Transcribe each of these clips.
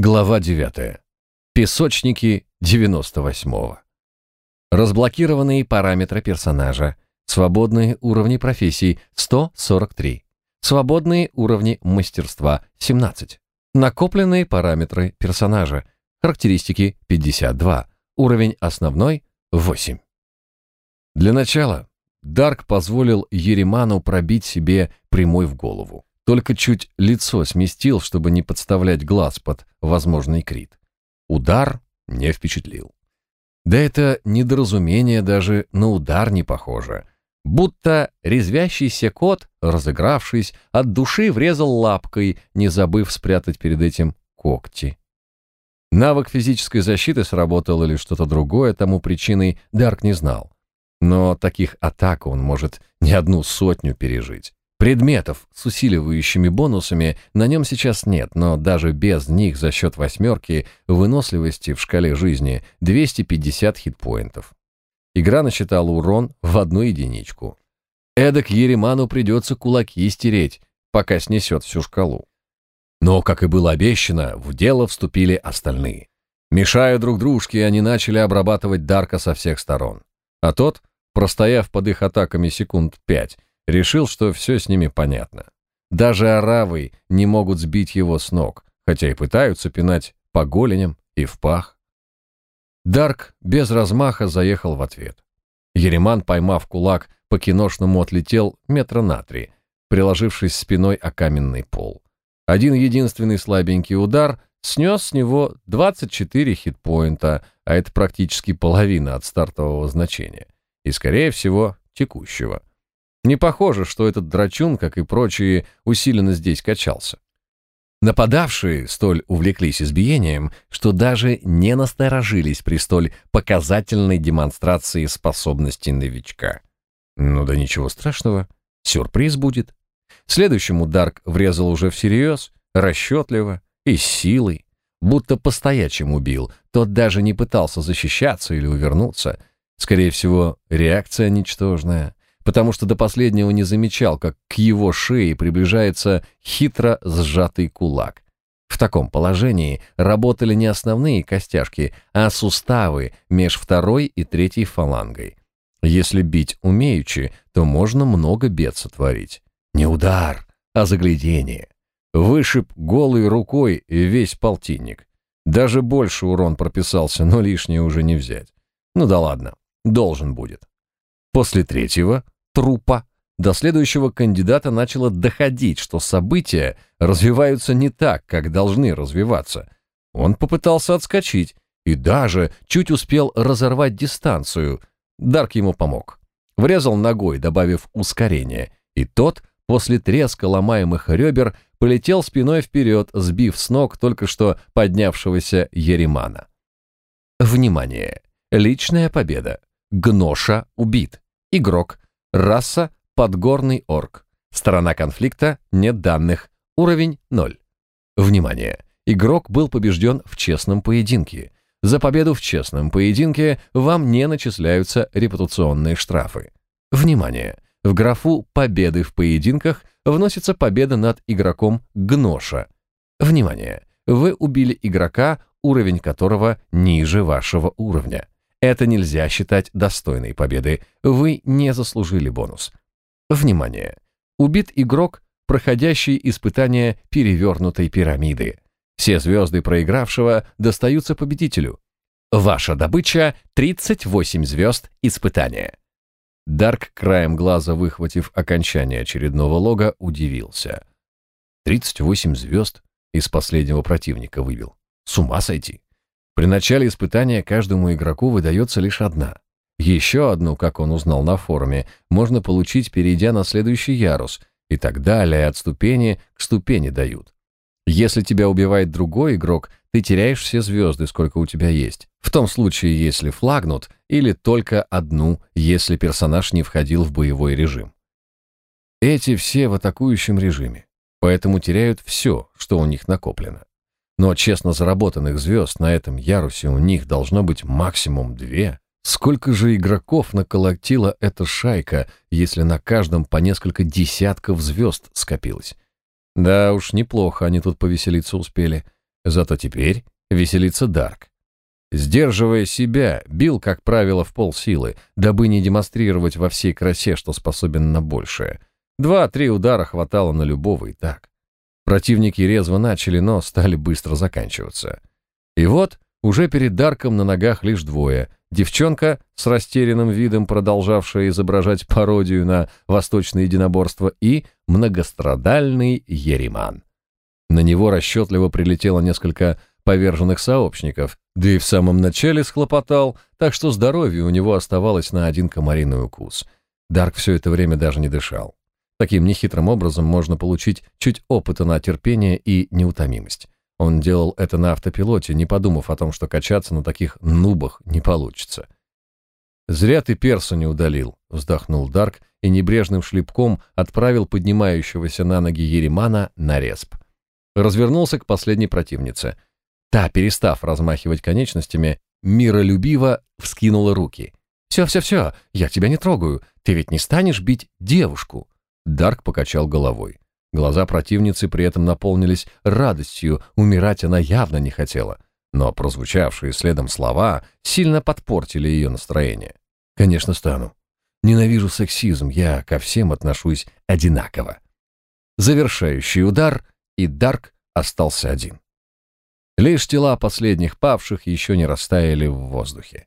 Глава 9. Песочники 98-го. Разблокированные параметры персонажа. Свободные уровни профессий 143. Свободные уровни мастерства 17. Накопленные параметры персонажа. Характеристики 52. Уровень основной 8. Для начала Дарк позволил Ереману пробить себе прямой в голову. Только чуть лицо сместил, чтобы не подставлять глаз под возможный крит. Удар не впечатлил. Да это недоразумение даже на удар не похоже. Будто резвящийся кот, разыгравшись, от души врезал лапкой, не забыв спрятать перед этим когти. Навык физической защиты сработал или что-то другое, тому причиной Дарк не знал. Но таких атак он может не одну сотню пережить. Предметов с усиливающими бонусами на нем сейчас нет, но даже без них за счет восьмерки выносливости в шкале жизни 250 хитпоинтов. Игра насчитала урон в одну единичку. Эдак Ереману придется кулаки стереть, пока снесет всю шкалу. Но, как и было обещано, в дело вступили остальные. Мешая друг дружке, они начали обрабатывать Дарка со всех сторон. А тот, простояв под их атаками секунд пять, Решил, что все с ними понятно. Даже оравы не могут сбить его с ног, хотя и пытаются пинать по голеням и в пах. Дарк без размаха заехал в ответ. Ереман, поймав кулак, по-киношному отлетел метра на три, приложившись спиной о каменный пол. Один единственный слабенький удар снес с него 24 хитпоинта, а это практически половина от стартового значения. И, скорее всего, текущего. Не похоже, что этот драчун, как и прочие, усиленно здесь качался. Нападавшие столь увлеклись избиением, что даже не насторожились при столь показательной демонстрации способностей новичка. Ну да ничего страшного, сюрприз будет. Следующему Дарк врезал уже всерьез, расчетливо и с силой, будто постоячим убил. Тот даже не пытался защищаться или увернуться. Скорее всего, реакция ничтожная потому что до последнего не замечал, как к его шее приближается хитро сжатый кулак. В таком положении работали не основные костяшки, а суставы меж второй и третьей фалангой. Если бить умеючи, то можно много бед сотворить. Не удар, а заглядение. Вышиб голой рукой весь полтинник. Даже больше урон прописался, но лишнее уже не взять. Ну да ладно, должен будет. После третьего трупа, до следующего кандидата начало доходить, что события развиваются не так, как должны развиваться. Он попытался отскочить и даже чуть успел разорвать дистанцию. Дарк ему помог. Врезал ногой, добавив ускорение, и тот, после треска ломаемых ребер, полетел спиной вперед, сбив с ног только что поднявшегося Еремана. Внимание! Личная победа. Гноша убит. Игрок Раса – подгорный орк. Сторона конфликта – нет данных. Уровень – 0. Внимание! Игрок был побежден в честном поединке. За победу в честном поединке вам не начисляются репутационные штрафы. Внимание! В графу «Победы в поединках» вносится победа над игроком Гноша. Внимание! Вы убили игрока, уровень которого ниже вашего уровня. Это нельзя считать достойной победы. Вы не заслужили бонус. Внимание! Убит игрок, проходящий испытание перевернутой пирамиды. Все звезды проигравшего достаются победителю. Ваша добыча — 38 звезд испытания. Дарк, краем глаза выхватив окончание очередного лога, удивился. 38 звезд из последнего противника выбил. С ума сойти. При начале испытания каждому игроку выдается лишь одна. Еще одну, как он узнал на форуме, можно получить, перейдя на следующий ярус, и так далее, от ступени к ступени дают. Если тебя убивает другой игрок, ты теряешь все звезды, сколько у тебя есть. В том случае, если флагнут, или только одну, если персонаж не входил в боевой режим. Эти все в атакующем режиме, поэтому теряют все, что у них накоплено. Но честно заработанных звезд на этом ярусе у них должно быть максимум две. Сколько же игроков наколотила эта шайка, если на каждом по несколько десятков звезд скопилось? Да уж, неплохо они тут повеселиться успели. Зато теперь веселится Дарк. Сдерживая себя, бил, как правило, в полсилы, дабы не демонстрировать во всей красе, что способен на большее. Два-три удара хватало на любого и так. Противники резво начали, но стали быстро заканчиваться. И вот уже перед Дарком на ногах лишь двое. Девчонка с растерянным видом, продолжавшая изображать пародию на восточное единоборство, и многострадальный Ериман. На него расчетливо прилетело несколько поверженных сообщников, да и в самом начале схлопотал, так что здоровье у него оставалось на один комариный укус. Дарк все это время даже не дышал. Таким нехитрым образом можно получить чуть опыта на терпение и неутомимость. Он делал это на автопилоте, не подумав о том, что качаться на таких нубах не получится. «Зря ты персу не удалил», — вздохнул Дарк и небрежным шлепком отправил поднимающегося на ноги Еремана на респ. Развернулся к последней противнице. Та, перестав размахивать конечностями, миролюбиво вскинула руки. «Все, все, все, я тебя не трогаю. Ты ведь не станешь бить девушку?» Дарк покачал головой. Глаза противницы при этом наполнились радостью, умирать она явно не хотела. Но прозвучавшие следом слова сильно подпортили ее настроение. «Конечно, стану. Ненавижу сексизм, я ко всем отношусь одинаково». Завершающий удар, и Дарк остался один. Лишь тела последних павших еще не растаяли в воздухе.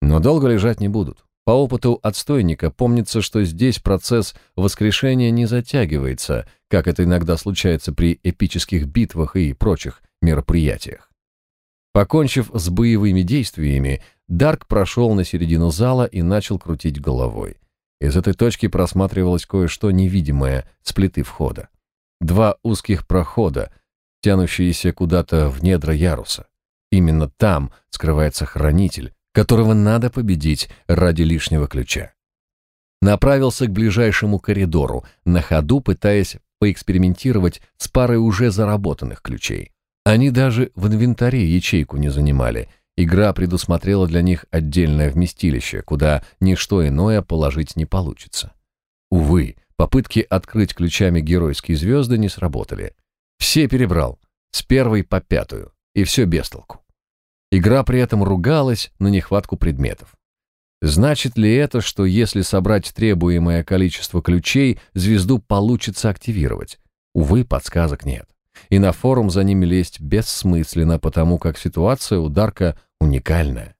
Но долго лежать не будут. По опыту отстойника помнится, что здесь процесс воскрешения не затягивается, как это иногда случается при эпических битвах и прочих мероприятиях. Покончив с боевыми действиями, Дарк прошел на середину зала и начал крутить головой. Из этой точки просматривалось кое-что невидимое с плиты входа. Два узких прохода, тянущиеся куда-то в недра яруса. Именно там скрывается хранитель, которого надо победить ради лишнего ключа. Направился к ближайшему коридору, на ходу пытаясь поэкспериментировать с парой уже заработанных ключей. Они даже в инвентаре ячейку не занимали. Игра предусмотрела для них отдельное вместилище, куда ничто иное положить не получится. Увы, попытки открыть ключами геройские звезды не сработали. Все перебрал, с первой по пятую, и все без толку. Игра при этом ругалась на нехватку предметов. Значит ли это, что если собрать требуемое количество ключей, звезду получится активировать? Увы, подсказок нет. И на форум за ними лезть бессмысленно, потому как ситуация у Дарка уникальная.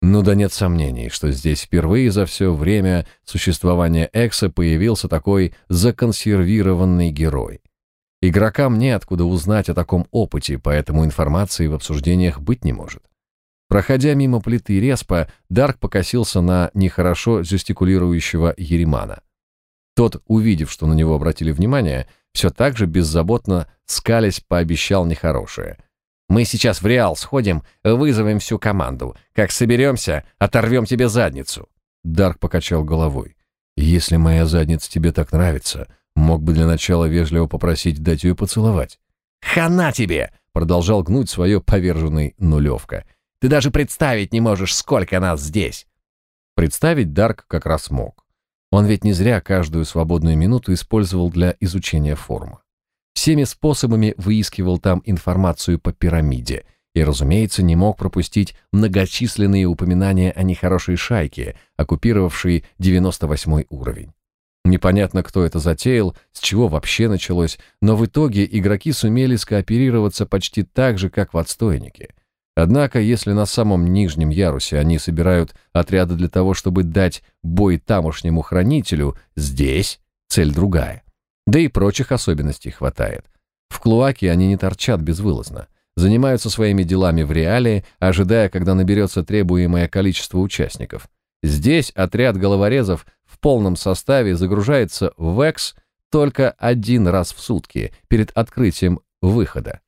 Ну да нет сомнений, что здесь впервые за все время существования Экса появился такой законсервированный герой. Игрокам неоткуда узнать о таком опыте, поэтому информации в обсуждениях быть не может. Проходя мимо плиты респа, Дарк покосился на нехорошо жестикулирующего Еремана. Тот, увидев, что на него обратили внимание, все так же беззаботно скались пообещал нехорошее. «Мы сейчас в Реал сходим, вызовем всю команду. Как соберемся, оторвем тебе задницу». Дарк покачал головой. «Если моя задница тебе так нравится, Мог бы для начала вежливо попросить дать ее поцеловать. «Хана тебе!» — продолжал гнуть свое поверженный нулевка. «Ты даже представить не можешь, сколько нас здесь!» Представить Дарк как раз мог. Он ведь не зря каждую свободную минуту использовал для изучения формы. Всеми способами выискивал там информацию по пирамиде и, разумеется, не мог пропустить многочисленные упоминания о нехорошей шайке, оккупировавшей 98 уровень. Непонятно, кто это затеял, с чего вообще началось, но в итоге игроки сумели скооперироваться почти так же, как в отстойнике. Однако, если на самом нижнем ярусе они собирают отряды для того, чтобы дать бой тамошнему хранителю, здесь цель другая. Да и прочих особенностей хватает. В Клуаке они не торчат безвылазно. Занимаются своими делами в реале, ожидая, когда наберется требуемое количество участников. Здесь отряд головорезов полном составе загружается в Экс только один раз в сутки перед открытием выхода.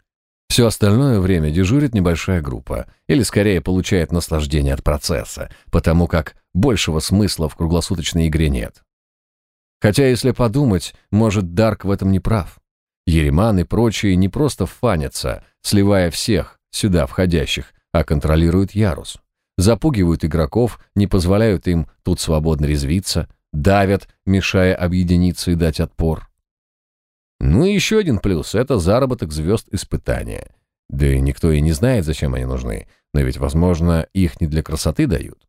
Все остальное время дежурит небольшая группа, или скорее получает наслаждение от процесса, потому как большего смысла в круглосуточной игре нет. Хотя, если подумать, может, Дарк в этом не прав. Ереман и прочие не просто фанятся, сливая всех сюда входящих, а контролируют ярус запугивают игроков, не позволяют им тут свободно резвиться, давят, мешая объединиться и дать отпор. Ну и еще один плюс — это заработок звезд испытания. Да и никто и не знает, зачем они нужны, но ведь, возможно, их не для красоты дают.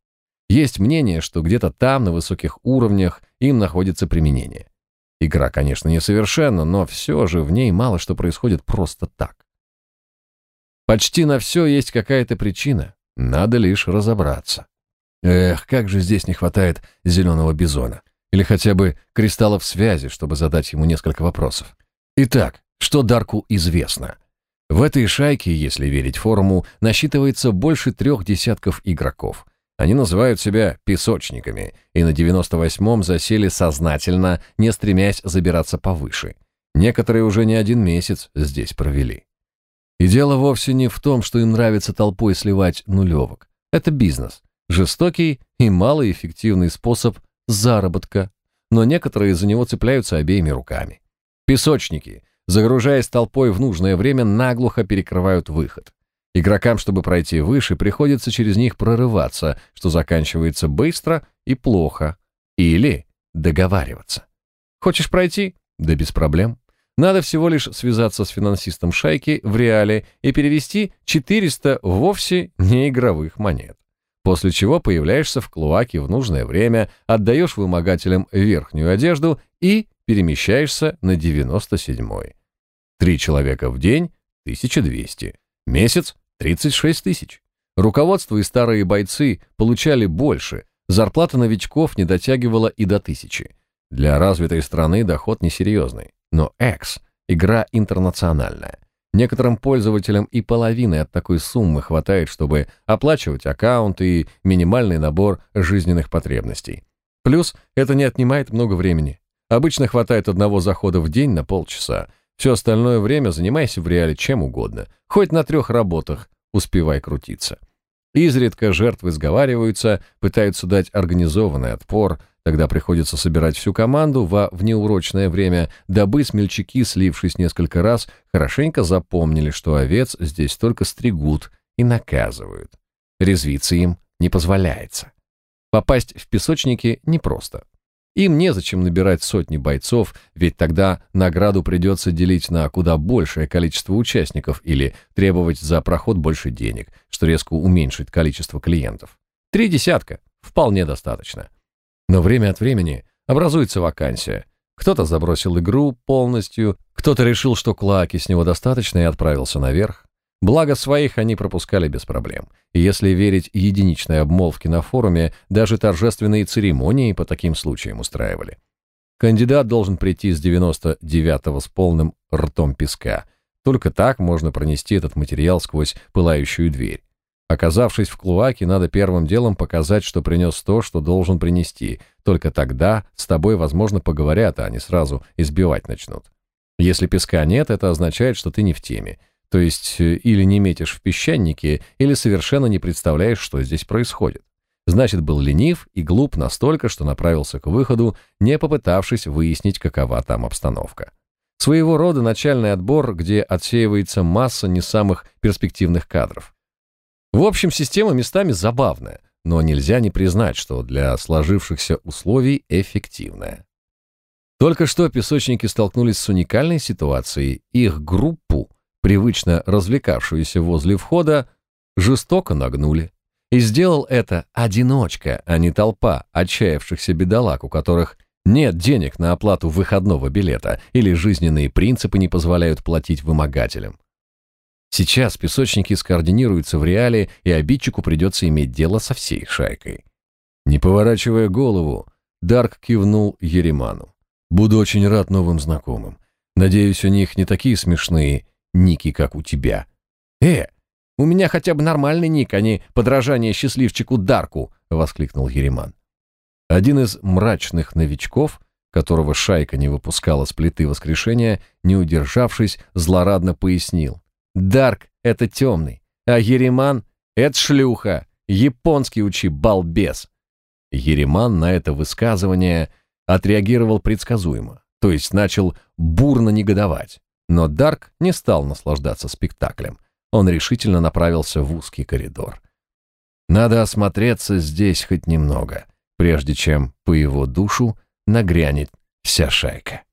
Есть мнение, что где-то там, на высоких уровнях, им находится применение. Игра, конечно, несовершенна, но все же в ней мало что происходит просто так. Почти на все есть какая-то причина, надо лишь разобраться. Эх, как же здесь не хватает зеленого бизона. Или хотя бы кристаллов связи, чтобы задать ему несколько вопросов. Итак, что Дарку известно? В этой шайке, если верить форуму, насчитывается больше трех десятков игроков. Они называют себя песочниками и на 98-м засели сознательно, не стремясь забираться повыше. Некоторые уже не один месяц здесь провели. И дело вовсе не в том, что им нравится толпой сливать нулевок. Это бизнес. Жестокий и малоэффективный способ заработка. Но некоторые за него цепляются обеими руками. Песочники, загружаясь толпой в нужное время, наглухо перекрывают выход. Игрокам, чтобы пройти выше, приходится через них прорываться, что заканчивается быстро и плохо. Или договариваться. Хочешь пройти? Да без проблем. Надо всего лишь связаться с финансистом шайки в реале и перевести 400 вовсе не игровых монет. После чего появляешься в клуаке в нужное время, отдаешь вымогателям верхнюю одежду и перемещаешься на 97-й. Три человека в день – 1200. Месяц – 36 тысяч. Руководство и старые бойцы получали больше, зарплата новичков не дотягивала и до тысячи. Для развитой страны доход несерьезный. Но X — игра интернациональная. Некоторым пользователям и половины от такой суммы хватает, чтобы оплачивать аккаунты и минимальный набор жизненных потребностей. Плюс это не отнимает много времени. Обычно хватает одного захода в день на полчаса. Все остальное время занимайся в реале чем угодно. Хоть на трех работах успевай крутиться. Изредка жертвы сговариваются, пытаются дать организованный отпор — Тогда приходится собирать всю команду во внеурочное время, дабы смельчаки, слившись несколько раз, хорошенько запомнили, что овец здесь только стригут и наказывают. Резвиться им не позволяется. Попасть в песочники непросто. Им незачем набирать сотни бойцов, ведь тогда награду придется делить на куда большее количество участников или требовать за проход больше денег, что резко уменьшит количество клиентов. Три десятка вполне достаточно. Но время от времени образуется вакансия. Кто-то забросил игру полностью, кто-то решил, что клаки с него достаточно и отправился наверх. Благо своих они пропускали без проблем. И если верить единичной обмолвке на форуме, даже торжественные церемонии по таким случаям устраивали. Кандидат должен прийти с 99-го с полным ртом песка. Только так можно пронести этот материал сквозь пылающую дверь. Оказавшись в клуаке, надо первым делом показать, что принес то, что должен принести. Только тогда с тобой, возможно, поговорят, а не сразу избивать начнут. Если песка нет, это означает, что ты не в теме. То есть э, или не метишь в песчанике, или совершенно не представляешь, что здесь происходит. Значит, был ленив и глуп настолько, что направился к выходу, не попытавшись выяснить, какова там обстановка. Своего рода начальный отбор, где отсеивается масса не самых перспективных кадров. В общем, система местами забавная, но нельзя не признать, что для сложившихся условий эффективная. Только что песочники столкнулись с уникальной ситуацией. Их группу, привычно развлекавшуюся возле входа, жестоко нагнули. И сделал это одиночка, а не толпа отчаявшихся бедолаг, у которых нет денег на оплату выходного билета или жизненные принципы не позволяют платить вымогателям. Сейчас песочники скоординируются в реале, и обидчику придется иметь дело со всей шайкой. Не поворачивая голову, Дарк кивнул Ереману. «Буду очень рад новым знакомым. Надеюсь, у них не такие смешные ники, как у тебя». «Э, у меня хотя бы нормальный ник, а не подражание счастливчику Дарку!» — воскликнул Ереман. Один из мрачных новичков, которого шайка не выпускала с плиты воскрешения, не удержавшись, злорадно пояснил. Дарк — это темный, а Ереман — это шлюха. Японский учи, балбес. Ереман на это высказывание отреагировал предсказуемо, то есть начал бурно негодовать. Но Дарк не стал наслаждаться спектаклем. Он решительно направился в узкий коридор. Надо осмотреться здесь хоть немного, прежде чем по его душу нагрянет вся шайка.